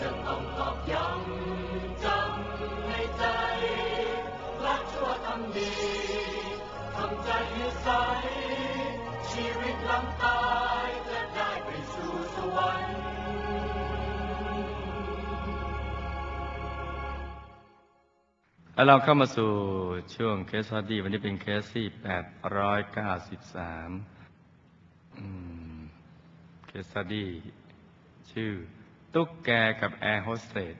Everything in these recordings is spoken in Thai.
จะต้องตอกย้ำจำในใจรักชั่วทำดีทำใจให้ใสชีวิตหลังตายจะได้ไปสู่สวรรค์เราเข้ามาสู่ช่วงเคสสดีวันนี้เป็นเคสที่893อืมเคสส ดีชื่อ ตุ๊กแกกับแอร์โฮสเตส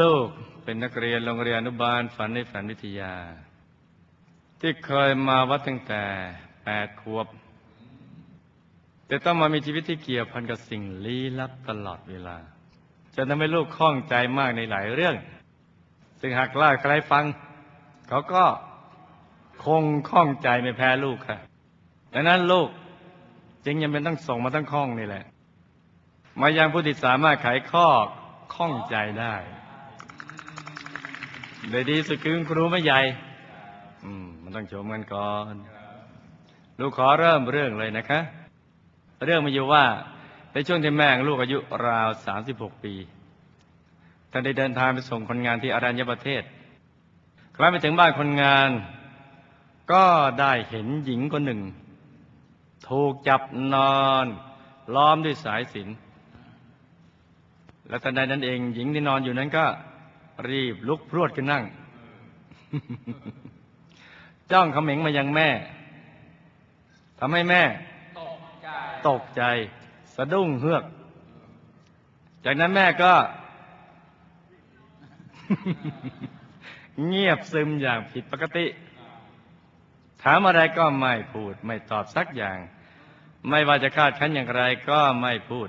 ลูกเป็นนักเรียนโรงเรียนอนุบาลฝันในฝันวิทยา ที่เคยมาวัดตั้งแต่แปดขวบ แต่ต้องมามีชีวิตที่เกี่ยวพันกับสิ่งลี้ลับตลอดเวลาจนทำให้ลูกข้องใจมากในหลายเรื่อง ซึ่งหากล่าใครฟัง เขาก็ คงข้องใจไม่แพ้ลูกค่ะดังนั้นลูกจึงยังเป็นต้องส่งมาตั้งข้องนี่แหละ มายังผู้ที่สามารถไขข้อข้องใจได้โดยดีสุดคือครูไม่ใหญ่ อืม มันต้องชมกันก่อน ลูกขอเริ่มเรื่องเลยนะคะ เรื่องมาอยู่ว่า ในช่วงที่แม่งลูกอายุราว36ปีท่านได้เดินทางไปส่งคนงานที่อารัญญประเทศครั้ไปถึงบ้านคนงาน ก็ได้เห็นหญิงคนหนึ่ง ถูกจับนอนล้อมด้วยสายสิญจนและทันใดนั้นเองหญิงที่นอนอยู่นั้นก็ รีบลุกพรวดขึ้นนั่ง จ้องเขม็งมายังแม่ทำให้แม่ ตกใจสะดุ้งเฮือก จากนั้นแม่ก็ เงียบซึมอย่างผิดปกติ ถามอะไรก็ไม่พูด ไม่ตอบสักอย่าง ไม่ว่าจะคาดคั้นอย่างไรก็ไม่พูด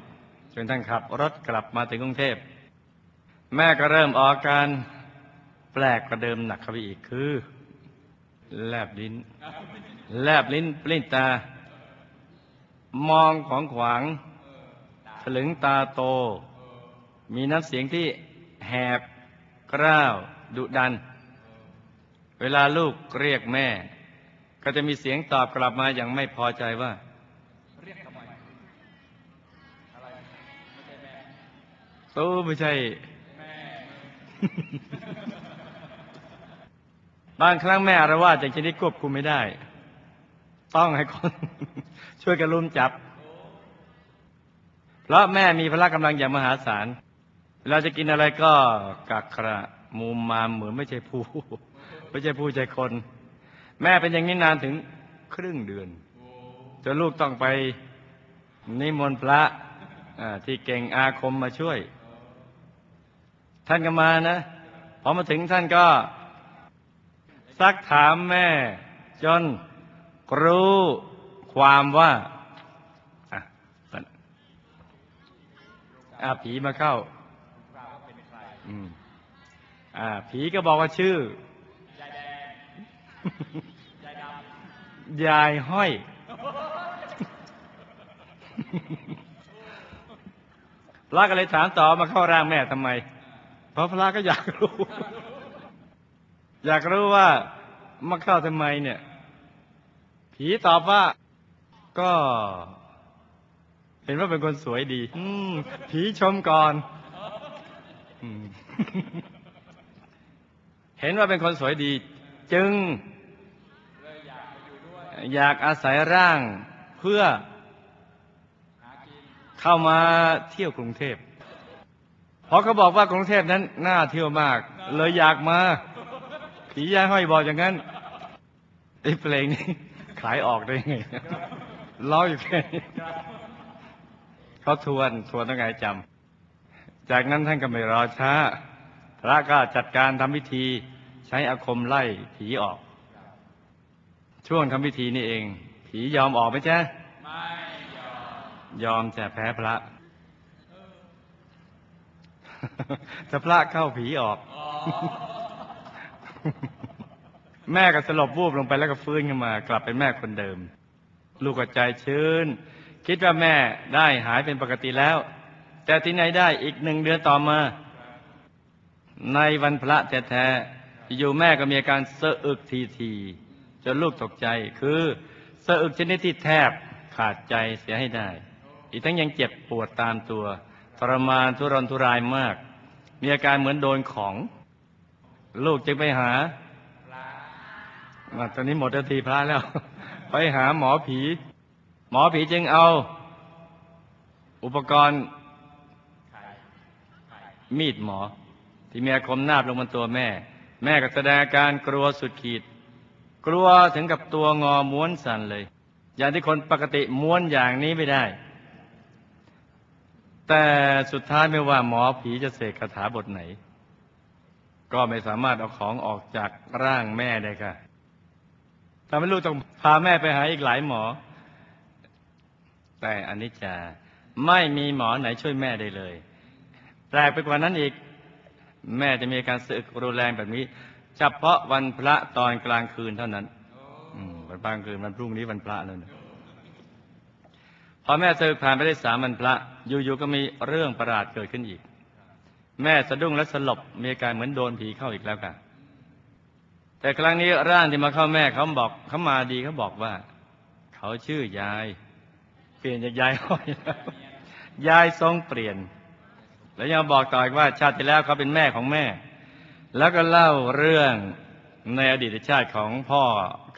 จนทั้งขับรถกลับมาถึงกรุงเทพ แม่ก็เริ่มออกอาการแปลกกว่าเดิมหนักเข้าไปอีกคือ แลบลิ้น แลบลิ้นปลิ้นตา มองของขวางถลึงตาโต มีน้ำเสียงที่แหบกร้าวดุดัน เวลาลูกเรียกแม่ ก็จะมีเสียงตอบกลับมาอย่างไม่พอใจว่า เรียกทำไมอะไรไม่ใช่แม่โอ้ไม่ใช่แม่บางครั้งแม่อารวาสอย่างชนิดควบคุมไม่ได้ ต้องให้คน ช่วยกันรุมจับ เพราะแม่มีพละกำลังอย่างมหาศาลเราจะกินอะไรก็กักกระมุมมามเหมือนไม่ใช่ผู้ ไม่ใช่ผู้ใจคน แม่เป็นอย่างนี้นานถึงครึ่งเดือนจนลูกต้องไปนิมนต์พระที่เก่งอาคมมาช่วย ท่านก็มานะพอมาถึงท่านก็ ซักถามแม่ จนรู้ความว่าอะอะผีมาเข้า อืม อ่า ผีก็บอกว่าชื่อ ยายห้อย พระก็เลยถามต่อมาเข้าร่างแม่ทำไม เพราะพระก็อยากรู้ อยากรู้ว่ามาเข้าทำไมเนี่ย ผีตอบว่าก็เห็นว่าเป็นคนสวยดี อืมผีชมก่อนเห็นว่าเป็นคนสวยดี จึงำเลยอยากไป อยากอาศัยร่างเพื่อเข้ามาเที่ยวกรุงเทพเพราะเขาบอกว่ากรุงเทพนั้นน่าเที่ยวมาก เลยอยากมาผียายห้อยบอกอย่างนั้นไอ้เพลงนี้ขายออกได้ไงร้องอยู่แค่นี้เขาทวนทวนต้องไงจำจากนั้นท่านก็ไม่รอช้า พระก็จัดการทำพิธีใช้อาคมไล่ผีออก ช่วงทำพิธีนี่เอง ผียอมออกไหมจ๊ะไม่ยอม ยอมจะแพ้พระจะพระเข้าผีออกอแม่ก็สลบวูบลงไปแล้วก็ฟื้นขึ้นมา กลับเป็นแม่คนเดิม ลูกก็ใจชื้น คิดว่าแม่ได้หายเป็นปกติแล้ว แต่ที่ไหนได้อีกหนึ่งเดือนต่อมา ในวันพระแท้ๆอยู่แม่ก็มีอาการเสะอึกทีทีๆ จนลูกตกใจคือสะอึกชนิดที่แทบขาดใจเสียให้ได้ อีกทั้งยังเจ็บปวดตามตัวทรมานทุรนทุรายมาก มีอาการเหมือนโดนของ ลูกจึงไปหาตอนนี้หมดนาทีพระแล้ว ไปหาหมอผี หมอผีจึงเอา อุปกรณ์มีดหมอ ที่มีอาคมนาบลงบนตัวแม่ แม่ก็แสดงอาการกลัวสุดขีด กลัวถึงกับตัวงอม้วนสั่นเลย อย่างที่คนปกติม้วนอย่างนี้ไม่ได้ แต่สุดท้ายไม่ว่าหมอผีจะเสกคาถาบทไหน ก็ไม่สามารถเอาของออกจากร่างแม่ได้ค่ะทำให้ลูกต้องพาแม่ไปหาอีกหลายหมอ แต่อันนี้จะไม่มีหมอไหนช่วยแม่ได้เลยแปลกไปกว่านั้นอีก แม่จะมีอาการสึกรุนแรงแบบนี้ เฉพาะวันพระตอนกลางคืนเท่านั้นอืมวันกลางคืนวันพรุ่งนี้วันพระแล้วนะพอแม่สึกผ่านไปได้สามวันพระ อยู่ๆก็มีเรื่องประหลาดเกิดขึ้นอีก แม่สะดุ้งและสลบมีอาการเหมือนโดนผีเข้าอีกแล้วค่ะ แต่ครั้งนี้ร่างที่มาเข้าแม่เขาบอกเขามาดีเขาบอกว่า เขาชื่อยาย เปลี่ยนจากยายห้อยแล้วยายทรงเปลี่ยน แล้วยังบอกต่ออีกว่าชาติที่แล้วเขาเป็นแม่ของแม่ แล้วก็เล่าเรื่องในอดีตชาติของพ่อ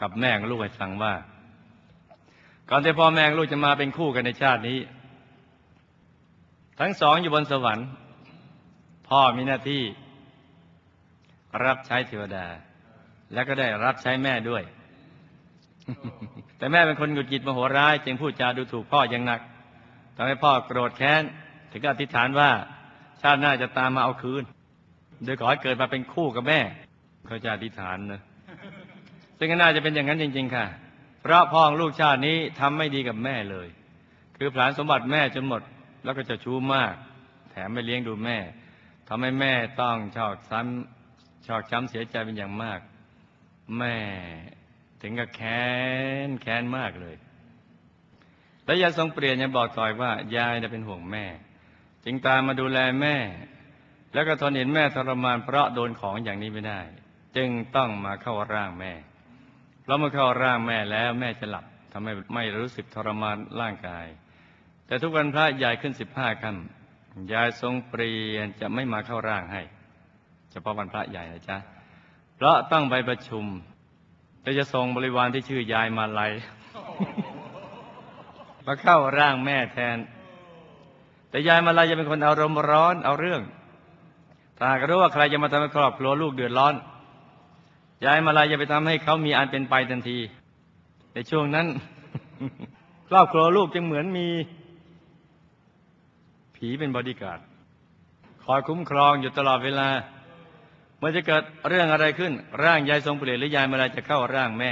กับแม่งลูกให้ฟังว่า ก่อนที่พ่อแม่ลูกจะมาเป็นคู่กันในชาตินี้ ทั้งสองอยู่บนสวรรค์ พ่อมีหน้าที่ รับใช้เทวดา แล้วก็ได้รับใช้แม่ด้วย แต่แม่เป็นคนหงุดหงิดมโหร้าย จึงพูดจาดูถูกพ่ออย่างหนักทำให้พ่อโกรธแค้น ถึงกับอธิษฐานว่า ชาติหน้าจะตามมาเอาคืน โดยขอให้เกิดมาเป็นคู่กับแม่ เขาจะอธิษฐานนะซึ่งก็น่าจะเป็นอย่างนั้นจริง ๆ ค่ะ เพราะพ่อของลูกชาตินี้ทำไม่ดีกับแม่เลย คือผลานสมบัติแม่จนหมด แล้วก็จะชู้มาก แถมไม่เลี้ยงดูแม่ทำให้แม่ต้องชอกซ้ำชอกช้ำเสียใจเป็นอย่างมาก แม่ถึงกับแค้นแค้นมากเลย แล้วยายทรงเปลี่ยนยังบอกต่อยว่ายายจะเป็นห่วงแม่ จึงตามมาดูแลแม่ แล้วก็ทนเห็นแม่ทรมานเพราะโดนของอย่างนี้ไม่ได้ จึงต้องมาเข้าร่างแม่เพราะเมื่อเข้าร่างแม่แล้วแม่จะหลับทำให้ไม่รู้สึกทรมานร่างกาย แต่ทุกวันพระยายขึ้นสิบห้าค่ำยายทรงเปลี่ยนจะไม่มาเข้าร่างให้ เฉพาะวันพระใหญ่นะจ๊ะเพราะต้องไปประชุมแต่จะส่งบริวารที่ชื่อยายมาลัยมาเข้าร่างแม่แทน แต่ยายมาลัยจะเป็นคนอารมณ์ร้อนเอาเรื่อง ถ้าหากรู้ว่าใครจะมาทำให้ครอบครัวลูกเดือดร้อนยายมาลัยจะไปทำให้เขามีอันเป็นไปทันที ในช่วงนั้น ครอบครัวลูกจึงเหมือนมี ผีเป็นบอดี้การ์ดคอยคุ้มครองอยู่ตลอดเวลา เมื่อจะเกิดเรื่องอะไรขึ้น ร่างยายทรงเปลี่ยนหรือยายมาลัยจะเข้าร่างแม่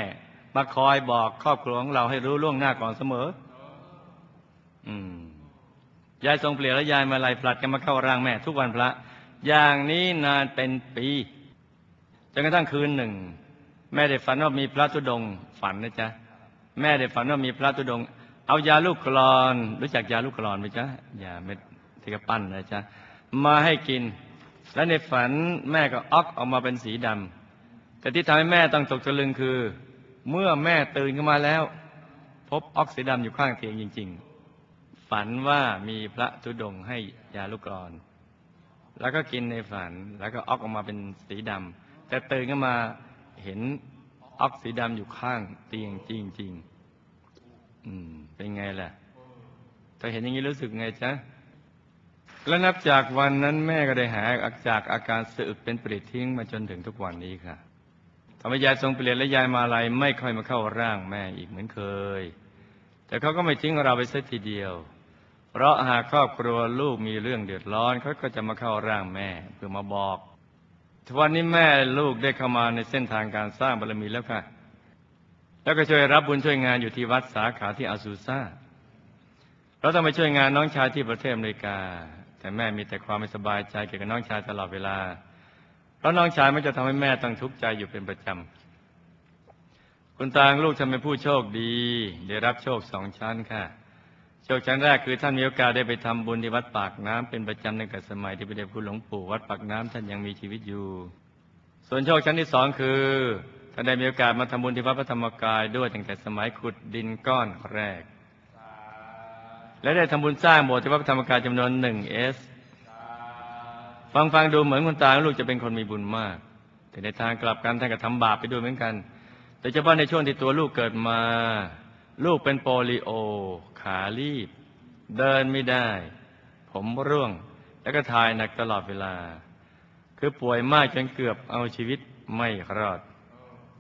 มาคอยบอกครอบครัวของเราให้รู้ล่วงหน้าก่อนเสมอ อืมยายทรงเปลี่ยนและยายมาลัยผลัดกันมาเข้าร่างแม่ ทุกวันพระ อย่างนี้นานเป็นปีจนกระทั่งคืนหนึ่ง แม่ได้ฝันว่ามีพระธุดงฝันนะจ๊ะแม่ได้ฝันว่ามีพระธุดง เอายาลูกกรอนรู้จักยาลูกกรอนไหมจ๊ะยาเม็ดที่กระปั้นนะจ๊ะมาให้กิน และในฝันแม่ก็ออกออกมาเป็นสีดำแต่ที่ทำให้แม่ต้องตกตะลึงคือ เมื่อแม่ตื่นขึ้นมาแล้ว พบออกสีดำอยู่ข้างเตียงจริง ๆ ฝันว่ามีพระธุดงให้ยาลูกกรอน แล้วก็กินในฝัน แล้วก็ออกออกมาเป็นสีดำแต่ตื่นขึ้นมาเห็นออกสีดำอยู่ข้างเตียงจริงๆอืม เป็นไงล่ะถ้าเห็นอย่างนี้รู้สึกไงจ๊ะ และนับจากวันนั้นแม่ก็ได้หายจากอาการสะอึกเป็นปริทิ้งมาจนถึงทุกวันนี้ค่ะทำให้ยายทรงเปลี่ยนและยายมาลัยไม่ค่อยมาเข้าร่างแม่อีกเหมือนเคย แต่เขาก็ไม่ทิ้งเราไปสักทีเดียว เพราะหากครอบครัวลูกมีเรื่องเดือดร้อนเขาก็จะมาเข้าร่างแม่เพื่อมาบอกทุกวันนี้แม่ลูกได้เข้ามาในเส้นทางการสร้างบารมีแล้วค่ะ แล้วก็ช่วยรับบุญช่วยงานอยู่ที่วัดสาขาที่อาซูซ่าเราต้องไปช่วยงานน้องชายที่ประเทศอเมริกา แต่แม่มีแต่ความไม่สบายใจเกี่ยวกับน้องชายตลอดเวลา เพราะน้องชายไม่จะทำให้แม่ต้องทุกข์ใจอยู่เป็นประจำคุณตางลูกทำเป็นผู้โชคดี ได้รับโชคสองชั้นค่ะ โชคชั้นแรกคือท่านมีโอกาสได้ไปทำบุญที่วัดปากน้ำเป็นประจำในกับสมัยที่พระเดชคุณหลวงปู่วัดปากน้ำท่านยังมีชีวิตอยู่ ส่วนโชคชั้นที่สองคือก็ได้มีโอกาสมาทำบุญที่วัดพระธรรมกายด้วยตั้งแต่สมัยขุดดินก้อนแรก และได้ทำบุญสร้างโบสถ์ที่วัดพระธรรมกายจำนวนหนึ่งเอสฟังฟังดูเหมือนคุณตาและลูกจะเป็นคนมีบุญมาก แต่ในทางกลับกันท่านก็ทำบาปไปด้วยเหมือนกันโดยเฉพาะในช่วงที่ตัวลูกเกิดมา ลูกเป็นโปลิโอ ขาลีบ เดินไม่ได้ ผมร่วง แล้วก็ทายหนักตลอดเวลา คือป่วยมากจนเกือบเอาชีวิตไม่รอด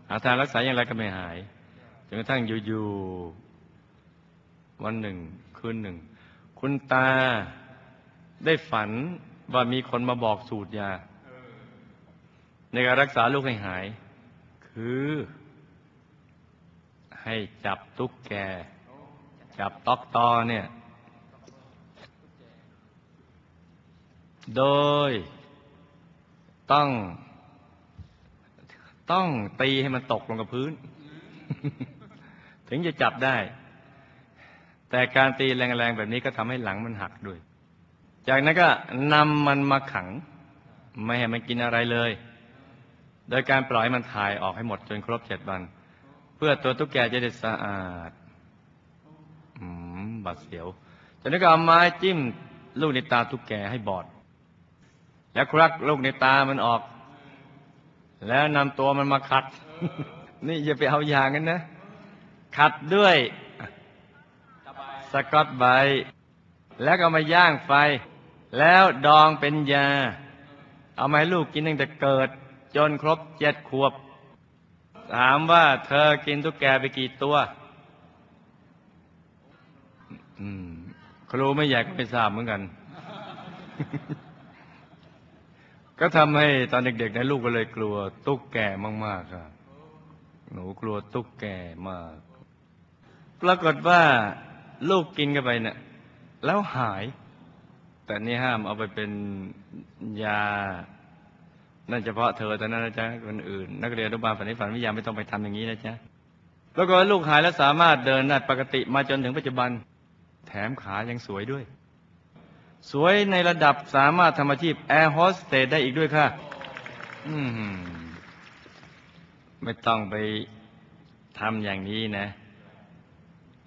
หาทางรักษาอย่างไรก็ไม่หายจนกระทั่งอยู่ๆวันหนึ่งคืนหนึ่ง คุณตาได้ฝันว่ามีคนมาบอกสูตรยาในการรักษาลูกให้หาย คือ ให้จับตุ๊กแก จับตอกตอเนี่ย โดยต้อง ต้องตีให้มันตกลงกับพื้น ถึงจะจับได้ แต่การตีแรงๆแบบนี้ก็ทำให้หลังมันหักด้วย จากนั้นก็นำมันมาขัง ไม่ให้มันกินอะไรเลย โดยการปล่อยมันถ่ายออกให้หมดจนครบเจ็ดวัน เพื่อตัวตุ๊กแกจะได้สะอาด บาดเสียวจากนั้นก็เอาไม้จิ้มลูกในตาตุ๊กแกให้บอด แล้วครักลูกในตามันออก แล้วนำตัวมันมาขัด นี่อย่าไปเอาอย่างนั้นนะ ขัดด้วยสกอตไบร์แล้วก็เอามาย่างไฟ แล้วดองเป็นยา เอามาให้ลูกกินตั้งแต่เกิด จนครบเจ็ดขวบ ถามว่าเธอกินตุ๊กแกไปกี่ตัว อืมครูไม่อยากไม่ทราบเหมือนกัน ก็ทำให้ตอนเด็กๆเนยลูกก็เลยกลัว ตุ๊กแกมากๆครับหนูกลัวตุ๊กแกมาก ปรากฏว่า ลูกกินกันไปเนี่ยแล้วหาย แต่นี่ห้ามเอาไปเป็นยานั่นเฉพาะเธอแต่นั้นนะจ๊ะคนอื่น นักเรียนอนุบาลฝันนิฝันวิทยาไม่ต้องไปทำอย่างนี้นะจ๊ะแล้วก็ลูกหายแล้วสามารถเดินได้ปกติมาจนถึงปัจจุบัน แถมขายังสวยด้วย สวยในระดับสามารถทำอาชีพแอร์โฮสเตสได้อีกด้วยค่ะมไม่ต้องไปทำอย่างนี้นะ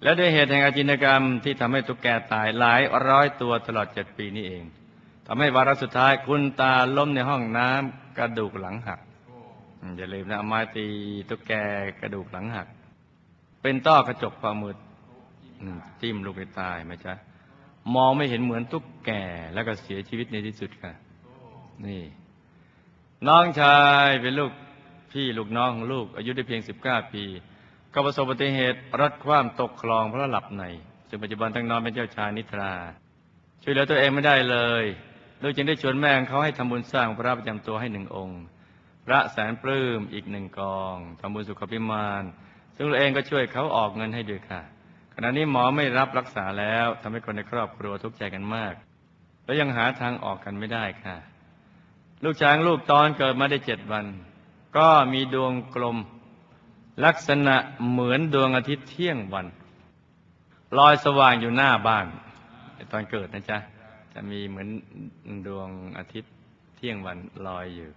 และด้วยเหตุแห่งอาจินกรรมที่ทำให้ตุ๊กแกตายหลายร้อยตัวตลอดเจ็ดปีนี้เองทำให้วาระสุดท้ายคุณตาล้มในห้องน้ำกระดูกหลังหักอย่าลืมนะเอาไม้ตีตุ๊กแกกระดูกหลังหัก เป็นต้อกระจกความมืด จิ้มลูกไปตายไหมจ๊ะมองไม่เห็นเหมือนตุ๊กแกแล้วก็เสียชีวิตในที่สุดค่ะ นี่ น้องชายเป็นลูกพี่ลูกน้องของลูก อายุได้เพียง 19 ปี ก็ประสบอุบัติเหตุรถคว่ำตกคลองเพราะหลับในซึ่งปัจจุบันทั้งน้อนเป็นเจ้าชายนิทรา ช่วยเหลือตัวเองไม่ได้เลยลูกจึงได้ชวนแม่เขาให้ทำบุญสร้างพระประจำตัวให้หนึ่งองค์ พระแสนปลื้มอีกหนึ่งกองทำบุญสุขภิมาน ซึ่งตัวเองก็ช่วยเขาออกเงินให้ด้วยค่ะ ณะนี้หมอไม่รับรักษาแล้วทำให้คนในครอบครัวทุกข์ใจกันมาก และยังหาทางออกกันไม่ได้ค่ะ ลูกช้างลูกตอนเกิดมาได้เจ็ดวัน ก็มีดวงกลม ลักษณะเหมือนดวงอาทิตย์เที่ยงวันลอยสว่างอยู่หน้าบ้านตอนเกิดนะจ๊ะ จะมีเหมือนดวงอาทิตย์เที่ยงวันลอยอยู่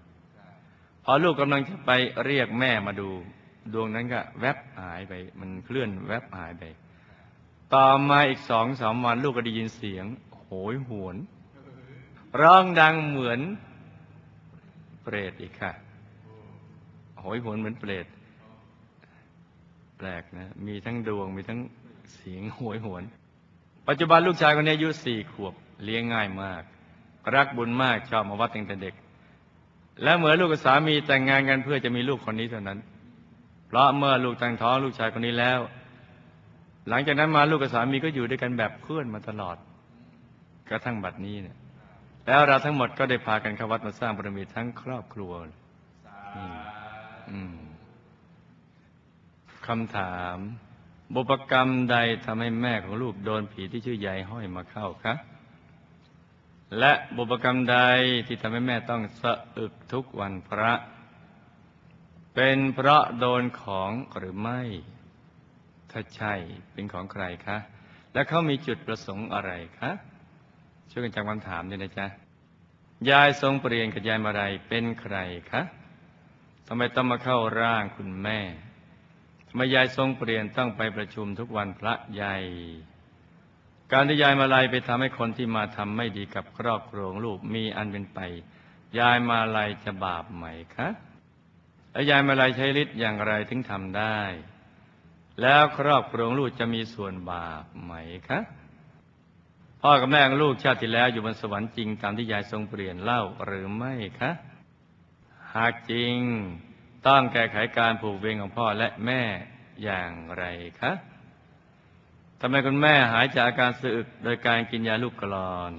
พอลูกกำลังจะไปเรียกแม่มาดู ดวงนั้นก็แวบหายไป มันเคลื่อนแวบหายไป ต่อมาอีกสองสามวันลูกก็ได้ยินเสียง โหยหวน ร้องดังเหมือนเปรตอีกค่ะ โหยหวนเหมือนเปรตแปลกนะ มีทั้งดวงมีทั้งเสียงโหยหวน ปัจจุบันลูกชายคนนี้อายุสี่ขวบเลี้ยงง่ายมาก รักบุญมากชอบมาวัดตั้งแต่เด็ก และเหมื่อลูกกับสามีแต่งงานกันเพื่อจะมีลูกคนนี้เท่านั้น เพราะเมื่อลูกตั้งท้องลูกชายคนนี้แล้ว หลังจากนั้นมาลูกกับสามีก็อยู่ด้วยกันแบบเพื่อนมาตลอด กระทั่งบัดนี้เนี่ย แล้วเราทั้งหมดก็ได้พากันเข้าวัดมาสร้างบารมีทั้งครอบครัวอืมอืมคำถามบุปกรรมใดทำให้แม่ของลูกโดนผีที่ชื่อยายห้อยมาเข้าคะและบุปกรรมใดที่ทำให้แม่ต้องสะอึกทุกวันพระ เป็นเพราะโดนของหรือไม่ ถ้าใช่เป็นของใครคะ และเขามีจุดประสงค์อะไรคะช่วยกันจำคำถามด้วยนะจ๊ะยายทรงเปลี่ยนกับยายมาลัยเป็นใครคะทำไมต้องมาเข้าร่างคุณแม่ทำไมยายทรงเปลี่ยนต้องไปประชุมทุกวันพระใหญ่การที่ยายมาลัยไปทำให้คนที่มาทำไม่ดีกับครอบครัวลูกมีอันเป็นไป ยายมาลัยจะบาปไหมคะและยายมาลัยใช้ฤทธิ์อย่างไรถึงทำได้ แล้วครอบครองลูกจะมีส่วนบาปไหมคะพ่อกับแม่ของลูกชาติที่แล้วอยู่บนสวรรค์จริงตามที่ยายทรงเปลี่ยนเล่าหรือไม่คะ หากจริงต้องแก้ไขการผูกเวรของพ่อและแม่อย่างไรคะทำไมคุณแม่หายจากอาการสึกโดยการกินยาลูกกรอน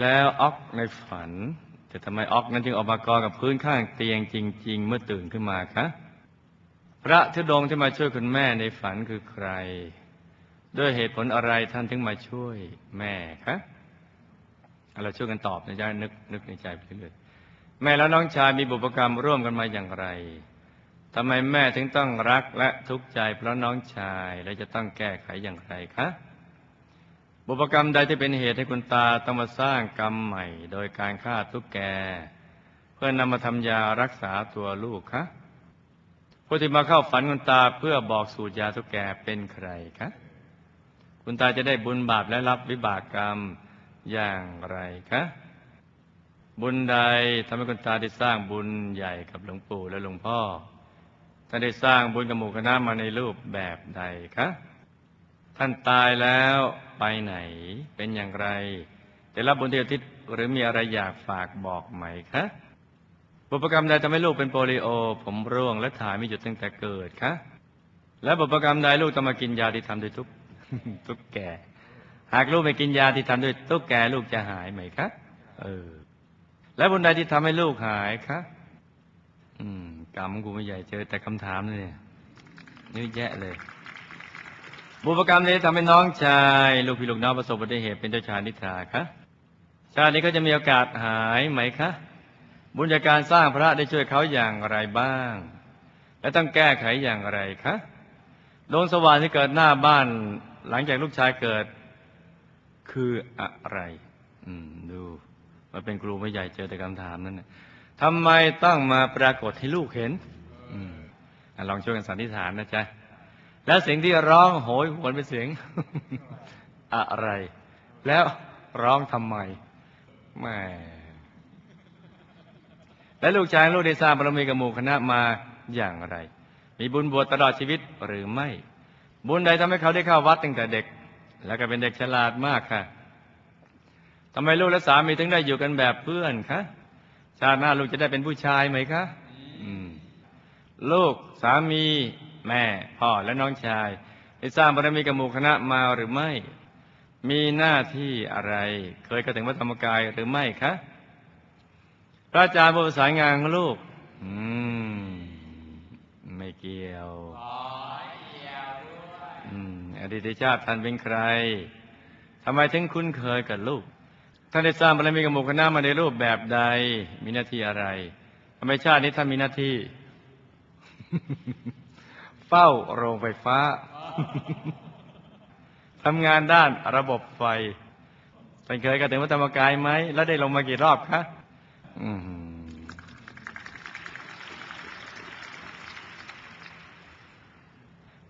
แล้วออกในฝัน แต่ทำไมออกนั้นจึงออกมากองกับพื้นข้างเตียงจริง ๆ เมื่อตื่นขึ้นมาคะ พระธุดงที่มาช่วยคุณแม่ในฝันคือใคร ด้วยเหตุผลอะไรท่านถึงมาช่วยแม่คะเราช่วยกันตอบนะจ๊ะนึกนึกในใจไปเรื่อยๆแม่และน้องชายมีบุพกรรมร่วมกันมาอย่างไรทำไมแม่ถึงต้องรักและทุกข์ใจ เพราะน้องชายและจะต้องแก้ไขอย่างไรคะบุพกรรมใดที่เป็นเหตุให้คุณตาต้องมาสร้างกรรมใหม่ โดยการฆ่าทุกแก เพื่อนำมาทำยารักษาตัวลูกคะ ผู้ที่มาเข้าฝันคุณตาเพื่อบอกสูตรยาทุกแก่เป็นใครคะคุณตาจะได้บุญบาปและรับวิบากกรรมอย่างไรคะบุญใดทำให้คุณตาได้สร้างบุญใหญ่กับหลวงปู่และหลวงพ่อท่านได้สร้างบุญกับหมู่คณะมาในรูปแบบใดคะท่านตายแล้วไปไหนเป็นอย่างไรได้รับบุญเทียทิศหรือมีอะไรอยากฝากบอกไหมคะ บุพกรรมใดทำให้ลูกเป็นโปลิโอ ผมร่วงและถ่ายไม่หยุดตั้งแต่เกิดคะและบุพกรรมใดลูกต้องมากินยาที่ทำโดยทุกทุกแกหากลูกไม่กินยาที่ทำด้วยตุ๊กแกลูกจะหายไหมคะเออ แล้วบุญใดที่ทำให้ลูกหายคะอืมกรรมกูไม่ใหญ่เจอแต่คำถามเลยเนี่ยอะแยะเลย บุพกรรมนี้ทำให้น้องชาย ลูกพี่ลูกน้องประสบอุบัติเหตุเป็นเจ้าชายนิทราคะชาตินี้เขาจะมีโอกาสหายไหมคะ บุญจากการสร้างพระได้ช่วยเขาอย่างไรบ้าง และต้องแก้ไขอย่างไรคะดวงสว่างที่เกิดหน้าบ้านหลังจากลูกชายเกิด คืออะไร อืม ดูมาเป็นครูไม่ใหญ่เจอแต่คำถามนั้นนะทำไมต้องมาปรากฏให้ลูกเห็นอืมลองช่วยกันสันนิษฐานนะจ๊ะ แล้วเสียงที่ร้องโหยหวนเป็นเสียง อะไร แล้วร้องทำไมแม่ และลูกชายลูกได้สร้างบารมีกับหมู่คณะมาอย่างไร มีบุญบวชตลอดชีวิตหรือไม่ บุญใดทำให้เขาได้เข้าวัดตั้งแต่เด็ก แล้วก็เป็นเด็กฉลาดมากค่ะทำไมลูกและสามีถึงได้อยู่กันแบบเพื่อนคะชาติหน้าลูกจะได้เป็นผู้ชายไหมคะมลูกสามีแม่พ่อและน้องชาย ได้สร้างบารมีกับหมู่คณะมาหรือไม่ มีหน้าที่อะไร เคยกระถึงวัดธรรมกายหรือไม่คะ พระอาจารย์ผู้ประสานงานของลูก อืม ไม่เกี่ยวอืมอดีตชาติท่านเป็นใครทำไมถึงคุ้นเคยกับลูก ท่านได้สร้างบารมีกับหมู่คณะมาในรูปแบบใด มีหน้าที่อะไรทำไมชาตินี้ท่านมีหน้าที่ เฝ้าโรงไฟฟ้าทำงานด้านระบบไฟท่านเคยกระถึงวัดธรรมกายไหม แล้วได้ลงมากี่รอบคะอือหือ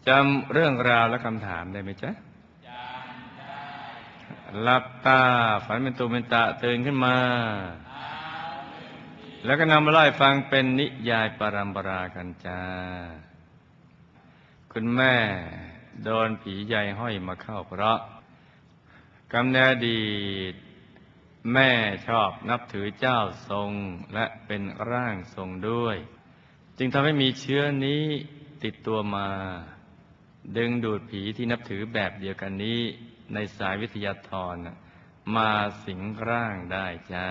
จำเรื่องราวและคำถามได้ไหมจ๊ะหลับตา ฝันเป็นตุเป็นตะตื่นขึ้นมา แล้วก็นำมาไล่ฟังเป็นนิยายปรัมปรากันจ้า คุณแม่โดนผีใหญ่ห้อยมาเข้าเพราะกำเนิดดี แม่ชอบนับถือเจ้าทรงและเป็นร่างทรงด้วย จึงทำให้มีเชื้อนี้ติดตัวมา ดึงดูดผีที่นับถือแบบเดียวกันนี้ในสายวิทยาธรมาสิงร่างได้จ้า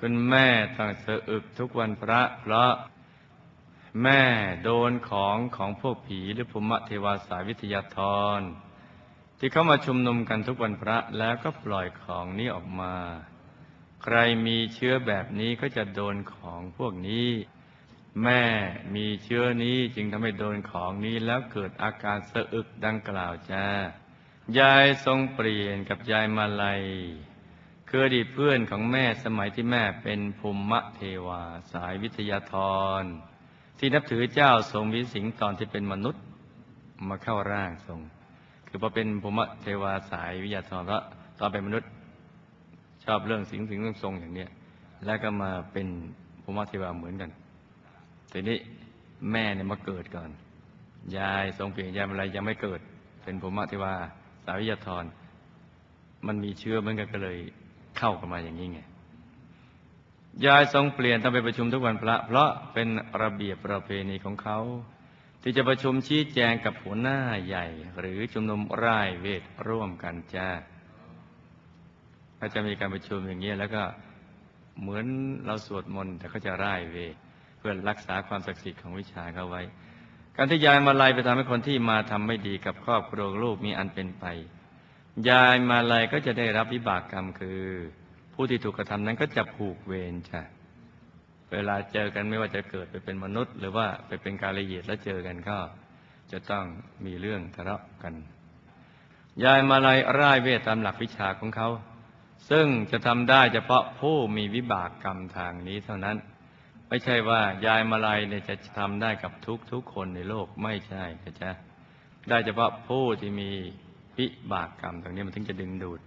คุณแม่ต้องสะอึกทุกวันพระเพราะแม่โดนของของพวกผีหรือภูมิเทวาสายวิทยาธร ที่เข้ามาชุมนุมกันทุกวันพระแล้วก็ปล่อยของนี้ออกมา ใครมีเชื้อแบบนี้ก็จะโดนของพวกนี้ แม่มีเชื้อนี้จึงทำให้โดนของนี้แล้วเกิดอาการสะอึกดังกล่าวจ้ายายทรงเปลี่ยนกับยายมาลัยคืออดีตเพื่อนของแม่สมัยที่แม่เป็นภูมิเทวาสายวิทยาธร ที่นับถือเจ้าทรงวิสิงตอนที่เป็นมนุษย์มาเข้าร่างทรง คือพอเป็นภูมิเทวาสายวิทยาธรเพราะตอนเป็นมนุษย์ ชอบเรื่องสิงสิงทรงอย่างเนี้ยแล้วก็มาเป็นภูมิเทวาเหมือนกันทีนี้แม่เนี่ยมาเกิดก่อน ยายทรงเปลี่ยนยายอะไรยังไม่เกิด เป็นภูมิเทวาสายวิทยาธรมันมีเชื้อเหมือนกันก็เลยเข้ากันมาอย่างนี้ไงยายทรงเปลี่ยนต้องไปประชุมทุกวันพระ เพราะเป็นระเบียบประเพณีของเขา ที่จะประชุมชี้แจงกับหัวหน้าใหญ่ หรือชุมนุมร่ายเวทร่วมกันจ้าก็จะมีการประชุมอย่างนี้แล้วก็เหมือนเราสวดมนต์แต่เขาจะร่ายเวทเพื่อรักษาความศักดิ์สิทธิ์ของวิชาเขาไว้ การที่ยายมาลายไปทำให้คนที่มาทำไม่ดีกับครอบครัวลูกมีอันเป็นไป ยายมาลายก็จะได้รับวิบากกรรมคือ ผู้ที่ถูกกระทำนั้นก็จะผูกเวรจ้ะ เวลาเจอกันไม่ว่าจะเกิดไปเป็นมนุษย์ หรือว่าไปเป็นกาลเยียดแล้วเจอกันก็ จะต้องมีเรื่องทะเลาะกัน ยายมาลายร่ายเวทตามหลักวิชาของเขา ซึ่งจะทำได้เฉพาะผู้มีวิบากกรรมทางนี้เท่านั้น ไม่ใช่ว่ายายมาลายเนี่ยจะทำได้กับทุกทุกคนในโลกไม่ใช่นะจ๊ะได้เฉพาะผู้ที่มีวิบากกรรมตรงนี้มันถึงจะดึงดูด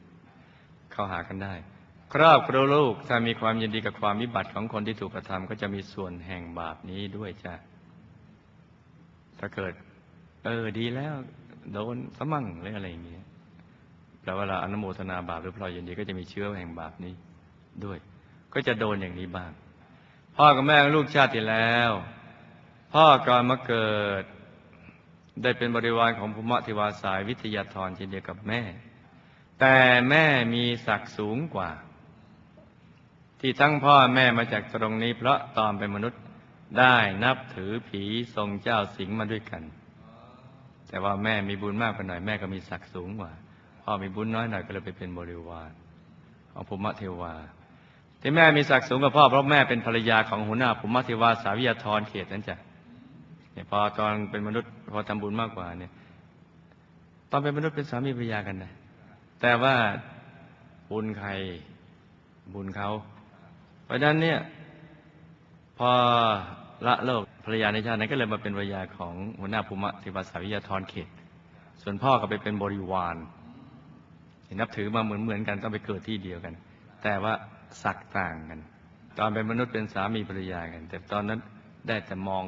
เข้าหากันได้ ครอบครัวลูกถ้ามีความยินดีกับความวิบัติของคนที่ถูกกระทำก็จะมีส่วนแห่งบาปนี้ด้วยจ้ะถ้าเกิด เออดีแล้ว โดนสมั่งหรืออะไรอย่างเงี้ยแปลว่าเราอนุโมทนาบาปหรือพลอยยินดีก็จะมีเชื้อแห่งบาปนี้ด้วย ก็จะโดนอย่างนี้บ้าง พ่อกับแม่ลูกชาติที่แล้ว พ่อก่อนมาเกิด ได้เป็นบริวารของภูมิทิวาสายวิทยาธรเช่นเดียวกับแม่ แต่แม่มีศักดิ์สูงกว่า ที่ทั้งพ่อแม่มาจากตรงนี้ เพราะตอนเป็นมนุษย์ได้นับถือผีทรงเจ้าสิงห์มาด้วยกัน แต่ว่าแม่มีบุญมากกว่าหน่อยแม่ก็มีศักดิ์สูงกว่าพ่อมีบุญน้อยหน่อยก็เลยไปเป็นบริวารของภูมิเทวา ที่แม่มีศักดิ์สูงกว่าพ่อเพราะแม่เป็นภรรยาของหัวหน้าภูมิเทวาสาวิยาธรเขตนั้นจ้ะเนี่ยพอตอนเป็นมนุษย์พอทำบุญมากกว่าเนี่ย ตอนเป็นมนุษย์เป็นสามีภรรยากันนะแต่ว่าบุญใครบุญเขา เพราะฉะนั้นเนี่ยพอละโลกภรรยาในชาตินั้นก็เลยมาเป็นภรรยาของหัวหน้าภูมิเทวาสาวิยาธรเขต ส่วนพ่อก็ไปเป็นบริวารนับถือมาเหมือนเหมือนกันต้องไปเกิดที่เดียวกัน แต่ว่าศักดิ์ต่างกัน ตอนเป็นมนุษย์เป็นสามีภรรยากัน แต่ตอนนั้นได้แต่มอง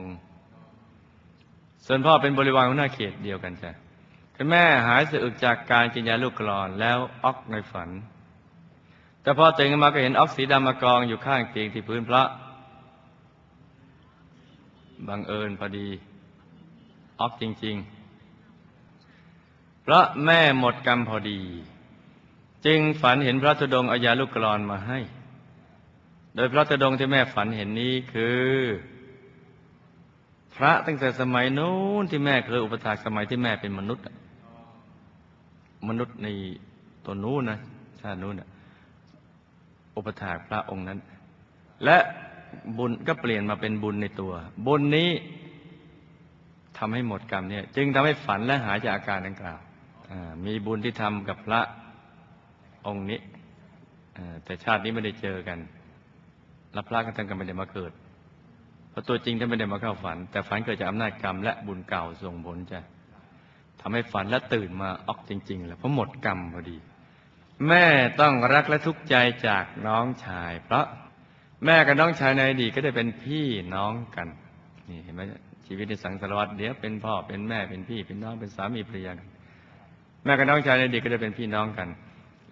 ส่วนพ่อเป็นบริวารของหน้าเขตเดียวกันจ้ะคุณแม่หายสะอึกจากการกินยาลูกกรอนแล้วออกในฝัน แต่พอตื่นขึ้นมาก็เห็นออกสีดำมากองอยู่ข้างเตียงที่พื้นพระ บังเอิญพอดีออกจริงๆเพราะแม่หมดกรรมพอดี จึงฝันเห็นพระธุดงอายาลูกกรอนมาให้ โดยพระธุดงที่แม่ฝันเห็นนี้คือ พระตั้งแต่สมัยนู้นที่แม่เคยอุปถากสมัยที่แม่เป็นมนุษย์ มนุษย์ในตัวนู้นนะชาตินู้นอะ อุปถากพระองค์นั้น และบุญก็เปลี่ยนมาเป็นบุญในตัว บุญนี้ทำให้หมดกรรมเนี่ย จึงทำให้ฝันและหายจากอาการดังกล่าวมีบุญที่ทำกับพระองค์นี้แต่ชาตินี้ไม่ได้เจอกันแล้วพระก็ท่านก็ไม่ได้มาเกิดเพราะตัวจริงท่านไม่ได้มาเข้าฝัน แต่ฝันเกิดจากอำนาจกรรมและบุญเก่าส่งผลจะทำให้ฝันและตื่นมาออกจริง ๆ แล้วเพราะหมดกรรมพอดี แม่ต้องรักและทุกข์ใจจากน้องชาย เพราะแม่กับน้องชายในอดีตก็ได้เป็นพี่น้องกัน นี่เห็นไหมชีวิตในสังสารวัฏเดี๋ยวเป็นพ่อเป็นแม่เป็นพี่เป็นน้องเป็นสามีภรรยากันแม่กับน้องชายในอดีตก็ได้เป็นพี่น้องกัน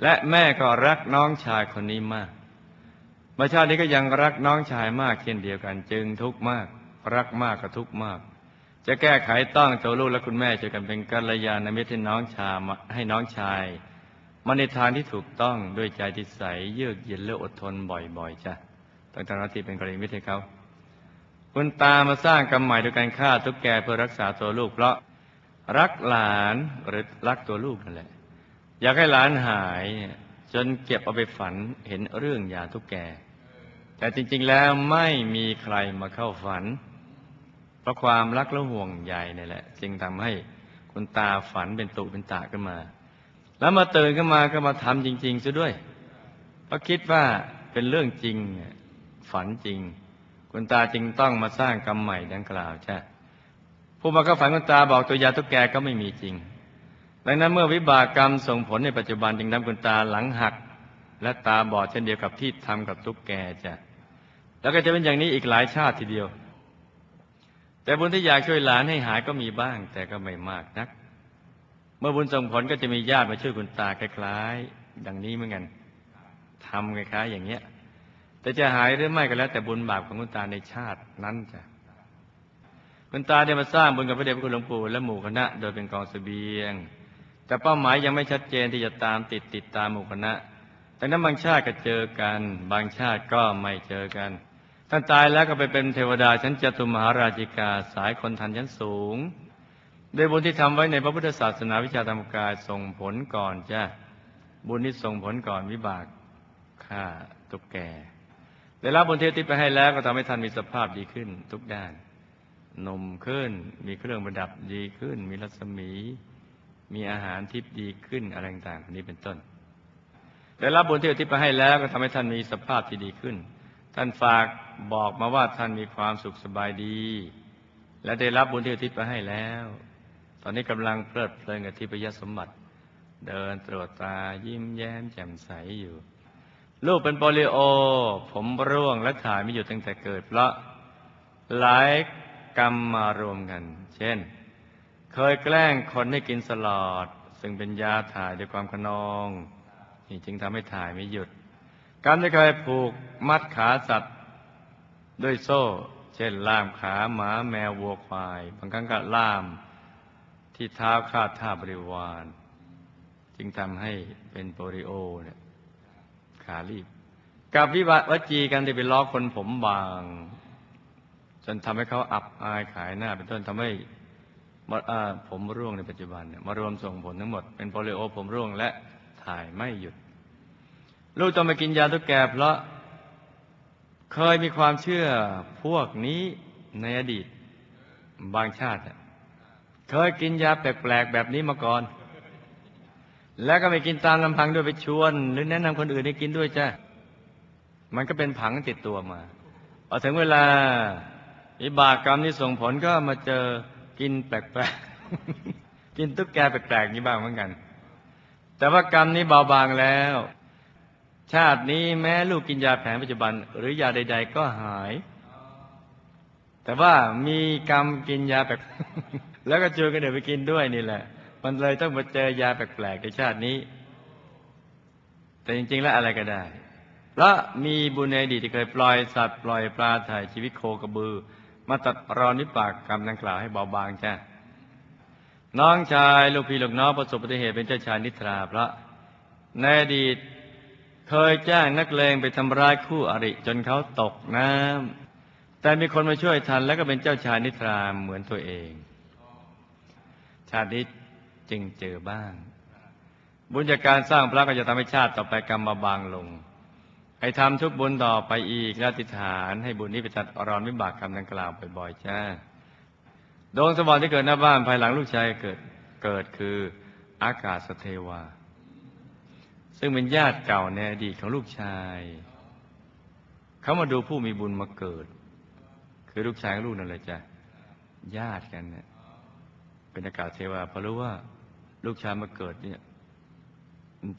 และแม่ก็รักน้องชายคนนี้มากมาชาตินี้ก็ยังรักน้องชายมากเช่นเดียวกัน จึงทุกข์มาก รักมากก็ทุกข์มาก จะแก้ไขต้องตัวลูกและคุณแม่ช่วยกันเป็นกัลยาณมิตรให้น้องชายมาให้น้องชาย มาในทางที่ถูกต้องด้วยใจที่ใสเยือกเย็นและอดทนบ่อยๆจ้ะตั้งทำหน้าที่เป็นกัลยาณมิตรให้เขาคุณตามาสร้างกรรมใหม่ด้วยการฆ่าทุกแกเพื่อรักษาตัวลูก เพราะรักหลานหรือรักตัวลูกนั่นแหละ อยากให้หลานหายเนี่ยจนเก็บเอาไปฝันเห็นเรื่องยาทุกแก แต่จริง ๆแล้วไม่มีใครมาเข้าฝัน เพราะความรักและห่วงใยนี่แหละ จึงทำให้คุณตาฝันเป็นตุเป็นตาขึ้นมา แล้วมาตื่นขึ้นมาก็มาทำจริง ๆซะด้วยไปราะคิดว่าเป็นเรื่องจริงฝันจริง คุณตาจึงต้องมาสร้างกรรมใหม่ดังกล่าวใช่ผู้มาเข้าฝันคุณตาบอกตัวยาตุ๊กแกก็ไม่มีจริง ดังนั้นเมื่อวิบากกรรมส่งผลในปัจจุบันจึงทำคุณตาหลังหัก และตาบอดเช่นเดียวกับที่ทำกับตุ๊กแกจ้ะแล้วก็จะเป็นอย่างนี้อีกหลายชาติทีเดียว แต่บุญที่อยากช่วยหลานให้หายก็มีบ้าง แต่ก็ไม่มากนัก มื่อบุญส่งผลก็จะมีญาติมาช่วยคุณตาคล้ายๆ ดังนี้เหมือนกันทำคล้ายๆอย่างเงี้ย แต่จะหายหรือไม่ก็แล้ว แต่บุญบาปของคุณตาในชาตินั้นจ้ะคุณตาได้มาสร้างบุญกับพระเดชพระคุณหลวงปู่และหมู่คณะ โดยเป็นกองเสบียง แต่เป้าหมายยังไม่ชัดเจนที่จะตามติดติดตามหมู่คณะดังนั้นบางชาติก็เจอกัน บางชาติก็ไม่เจอกันท่านตายแล้วก็ไปเป็นเทวดาชั้นจตุมหาราชิกาสายคนทันชั้นสูง โดยบุญที่ทำไว้ในพระพุทธศาสนาวิชาธรรมกายส่งผลก่อนจ้ะบุญที่ส่งผลก่อนวิบากฆ่าตุกแกได้รับบุญเทติไปให้แล้วก็ทำให้ท่านมีสภาพดีขึ้นทุกด้านนมขึ้น มีเครื่องประดับดีขึ้น มีรัศมี มีอาหารทิพย์ดีขึ้นอะไรต่างๆนี้เป็นต้นได้รับบุญที่อุทิศไปให้แล้วก็ทำให้ท่านมีสภาพที่ดีขึ้น ท่านฝากบอกมาว่าท่านมีความสุขสบายดี และได้รับบุญที่อุทิศไปให้แล้ว ตอนนี้กำลังเพลิดเพลินกับทิพยสมบัติ เดินตรวจตายิ้มแย้มแจ่มใสอยู่ ลูกเป็นโปลิโอ ผมร่วงและถ่ายไม่หยุดตั้งแต่เกิด เพราะหลายกรรมมารวมกัน เช่น เคยแกล้งคนให้กินสลอด ซึ่งเป็นยาถ่ายด้วยความขนองนี่จึงทำให้ถ่ายไม่หยุด กรรมที่เคยผูกมัดขาสัตว์ด้วยโซ่ เช่น ล่ามขาหมาแมววัวควาย บางครั้งก็ล่าม ที่เท้าคาดท่าบริวาร จึงทำให้เป็นโปลิโอเนี่ยขารีบ กับวิวัตวจีกันที่ไปล้อคนผมบาง จนทำให้เขาอับอายขายหน้า เป็นต้นทำให้ผมร่วงในปัจจุบันเนี่ยมารวมส่งผลทั้งหมดเป็นโปลิโอผมร่วงและถ่ายไม่หยุด ลูกต้องมากินยาตุ๊กแกเพราะเคยมีความเชื่อพวกนี้ในอดีตบางชาติ เคยกินยาแปลกๆแบบนี้มาก่อน แล้วก็ไม่กินตามลำพังด้วยไปชวน หรือแนะนำคนอื่นให้กินด้วยจ้ะมันก็เป็นผังติดตัวมาพอถึงเวลาอิบากกรรมที่ส่งผลก็มาเจอกินแปลกๆ กินตุ๊กแกแปลกๆนี้บ้างเหมือนกัน แต่ว่ากรรมนี้เบาบางแล้ว ชาตินี้แม้ลูกกินยาแผนปัจจุบัน หรือยาใด ๆ ก็หาย แต่ว่ามีกรรมกินยาแปลก แล้วก็ชวนกันเดี๋ยวไปกินด้วยนี่แหละ มันเลยต้องมาเจอยาแปลกๆในชาตินี้ แต่จริง ๆ แล้วอะไรก็ได้ และมีบุญในอดีตที่เคยปล่อยสัตว์ปล่อยปลาถ่ายชีวิตโคกระบือ มาตัดรอนวิปากกรรมดังกล่าวให้เบาบางจ้ะน้องชายลูกพี่ลูกน้องประสบอุบัติเหตุเป็นเจ้าชายนิทราพระในอดีตเคยจ้างนักเลงไปทำร้ายคู่อริจนเขาตกน้ำแต่มีคนมาช่วยทันแล้วก็เป็นเจ้าชายนิทราเหมือนตัวเอง ชาตินี้จึงเจอบ้าง บุญจากการสร้างพระก็จะทำให้ชาติต่อไปกรรมมาบางลงให้ทำทุกบุญต่อไปอีกและติฐานให้บุญนี้ไปจัดอรอนวิบากกรรมดังกล่าวบ่อยๆจ้าดวงสวรรค์ที่เกิดหน้าบ้านภายหลังลูกชายเกิดเกิดคืออากาศสเทวา ซึ่งเป็นญาติเก่าในอดีตของลูกชาย เขามาดูผู้มีบุญมาเกิด คือลูกชายกับลูกนั่นแหละจ้ะญาติกันเนี่ย เป็นอากาศเทวาเพราะรู้ว่าลูกชายมาเกิดเนี่ย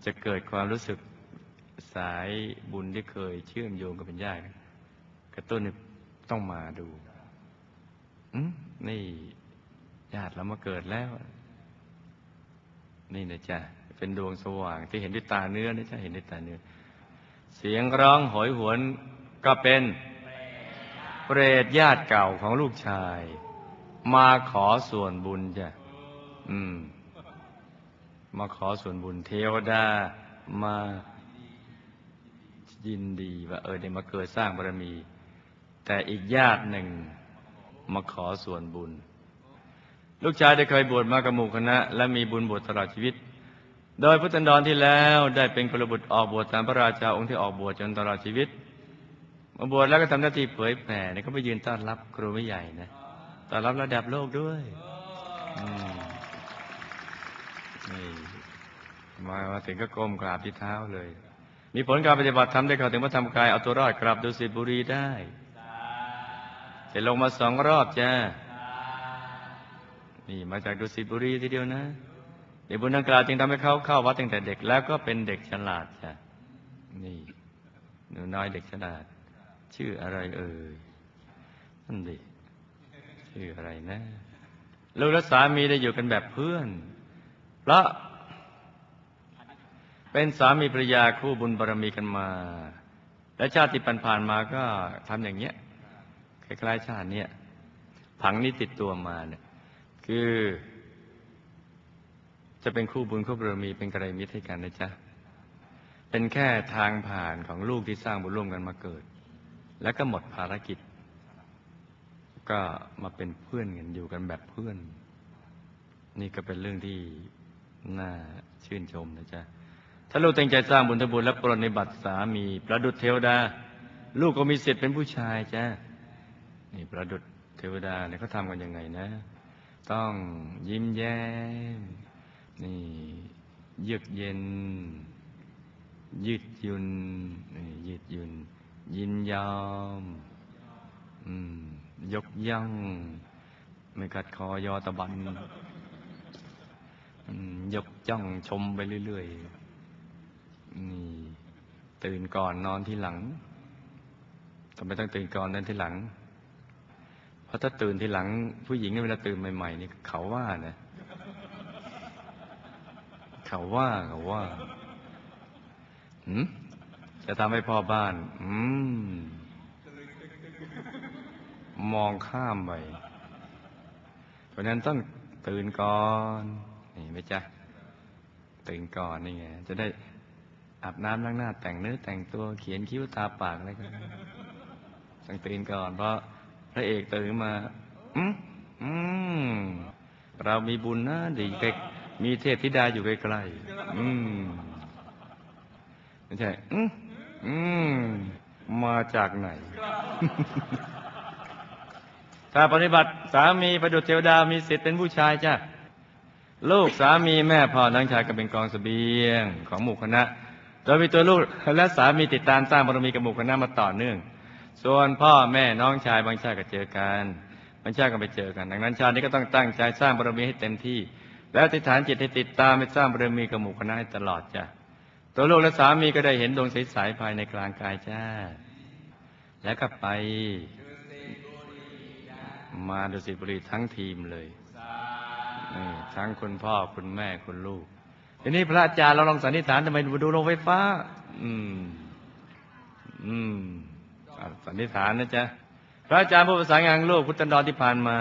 จะเกิดความรู้สึกสายบุญที่เคยเชื่อมโยงกับเป็นญาติกระตุ้นต้องมาดูนี่ญาติเรามาเกิดแล้ว นี่นะจ๊ะเป็นดวงสว่างที่เห็นด้วยตาเนื้อนะจ๊ะเห็นด้วยตาเนื้อ เสียงร้องหอยหวนก็เป็นเปรตญาติเก่าของลูกชาย มาขอส่วนบุญจ้ะอืม มาขอส่วนบุญ เทวดามายินดีว่าเออได้มาเกิดสร้างบารมี แต่อีกญาติหนึ่งมาขอส่วนบุญ ลูกชายได้เคยบวชมากับหมู่คณะ และมีบุญบวชตลอดชีวิต โดยพุทธันดรที่แล้วได้เป็นกุลบุตรออกบวชตามพระราชาองค์ที่ออกบวชจนตลอดชีวิต มาบวชแล้วก็ทำหน้าที่เผยแผ่เนี่ยก็ไปยืนต้อนรับครูไม่ใหญ่นะ ต้อรับระดับโลกด้วยนี่มามาถึงก็ก้มกราบที่เท้าเลย มีผลการปฏิบัติธรรมได้เข้าถึงพระธรรมกาย เอาตัวรอดกลับดุสิตบุรีได้จะลงมาสองรอบจ้านี่มาจากดุสิตบุรีทีเดียวนะ เดี๋ยวบุญดังกล่าวจึงทำให้เขาเข้าวัดตั้งแต่เด็กแล้วก็เป็นเด็กฉลาดจ้ะนี่หนูน้อยเด็กฉลาด ชื่ออะไรเอ่ยนั่นดิ ชื่ออะไรนะลูกและสามีได้อยู่กันแบบเพื่อน เพราะ เป็นสามีภรรยาคู่บุญบารมีกันมา และชาติที่ผ่านมาก็ทำอย่างเงี้ยคล้ายๆชาติเนี้ยผังนี้ติดตัวมาเนี่ย คือ จะเป็นคู่บุญคู่บารมีเป็นกระไรมิตรให้กันนะจ๊ะเป็นแค่ทางผ่านของลูกที่สร้างบุญร่วมกันมาเกิด แล้วก็หมดภารกิจ ก็มาเป็นเพื่อนกันอยู่กันแบบเพื่อน นี่ก็เป็นเรื่องที่น่าชื่นชมนะจ๊ะถ้าลูกตั้งใจสร้างบุญทบุญและปรนนิบัติสามีประดุจเทวดา ลูกก็มีสิทธิ์เป็นผู้ชายจ้ะนี่ประดุจเทวดาเนี่ยเขาทำกันยังไงนะ ต้องยิ้มแย้ม นี่เยือกเย็น ยืดยุนนี่ยืดยุน ยินยอม อืม ยกย่องไม่กัดคอยอตะบันยกย่องชมไปเรื่อยๆนี่ ตื่นก่อนนอนที่หลังทำไมต้องตื่นก่อนนอนที่หลัง เพราะถ้าตื่นที่หลัง ผู้หญิงเวลาตื่นใหม่ๆนี่เขาว่านะเขาว่าเขาว่าจะทำให้พ่อบ้าน อืม มองข้ามไปเพราะนั้นต้องตื่นก่อนนี่ไหมจ๊ะตื่นก่อนนี่ไงจะได้อาบน้ำล้างหน้า แต่งเนื้อแต่งตัวเขียนคิ้วตาปากอะไรก็ได้ต้องตื่นก่อนเพราะพระเอกตื่นมาอืมอืมเรามีบุญนะดีใกมีเทพธิดาอยู่ใกล้ๆอืมไม่ใช่อืมอืมมาจากไหน ถ้าปฏิบัติสามีประดุจเทวดามีสิทธิ์เป็นผู้ชายจ้ะลูกสามีแม่พ่อน้องชายก็เป็นกองเสบียงของหมู่คณะ โดยมีตัวลูกและสามีติดตามสร้างบารมีกับหมู่คณะมาต่อเนื่อง ส่วนพ่อแม่น้องชายบางชาติก็เจอกันบางชาติก็ไปเจอกัน ดังนั้นชาตินี้ก็ต้องตั้งใจสร้างบารมีให้เต็มที่ แล้วติฐานจิตให้ติดตามไปสร้างบารมีกับหมู่คณะให้ตลอดจ้ะตัวลูกและสามีก็ได้เห็นดวงใสๆภายในกลางกายจ้า แล้วก็ไป มาดุสิตบุรีทั้งทีมเลยนี่ทั้งคุณพ่อคุณแม่คุณลูก ทีนี้พระอาจารย์เราลองสันนิษฐานทำไมดูโรงไฟฟ้า อืม อืมสันนิษฐานนะจ๊ะพระอาจารย์ผู้ประสานงานโลกพุทธันดรที่ผ่านมา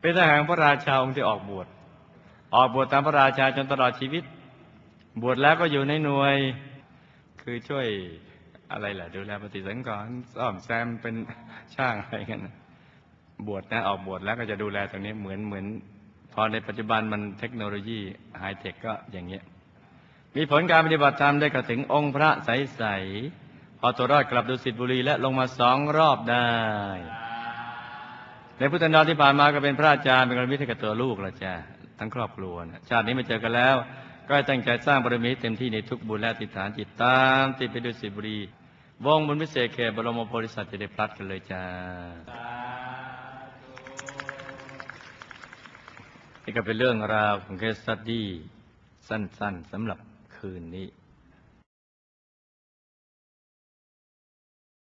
เป็นทหารพระราชาองค์ที่ออกบวช ออกบวชตามพระราชาจนตลอดชีวิต บวชแล้วก็อยู่ในหน่วย คือช่วย อะไรแหละดูแลปฏิสังขรณ์ซ่อมแซมเป็นช่างอะไรกันบวชนะออกบวชแล้วก็จะดูแลตรงนี้เหมือนเหมือน พอในปัจจุบันมันเทคโนโลยีไฮเทคก็อย่างเงี้ย มีผลการปฏิบัติธรรมได้เข้าถึงองค์พระใสๆพอตัวรอดกลับดุสิตบุรีและลงมาสองรอบได้ ในพุทธันดรที่ผ่านมาก็เป็นพระอาจารย์เป็นกัลยาณมิตรกับตัวลูกละจ้ะทั้งครอบครัวนะชาตินี้มาเจอกันแล้ว ก็ตั้งใจสร้างบารมีเต็มที่ในทุกบุญและติฐานจิตตามติดไปดุสิตบุรี วงบุญพิเศษเขตบรมโพธิสัตว์จะได้พลัดกันเลยจ้านี่ก็เป็นเรื่องราวของเคสตัดี้สั้นๆสำหรับคืนนี้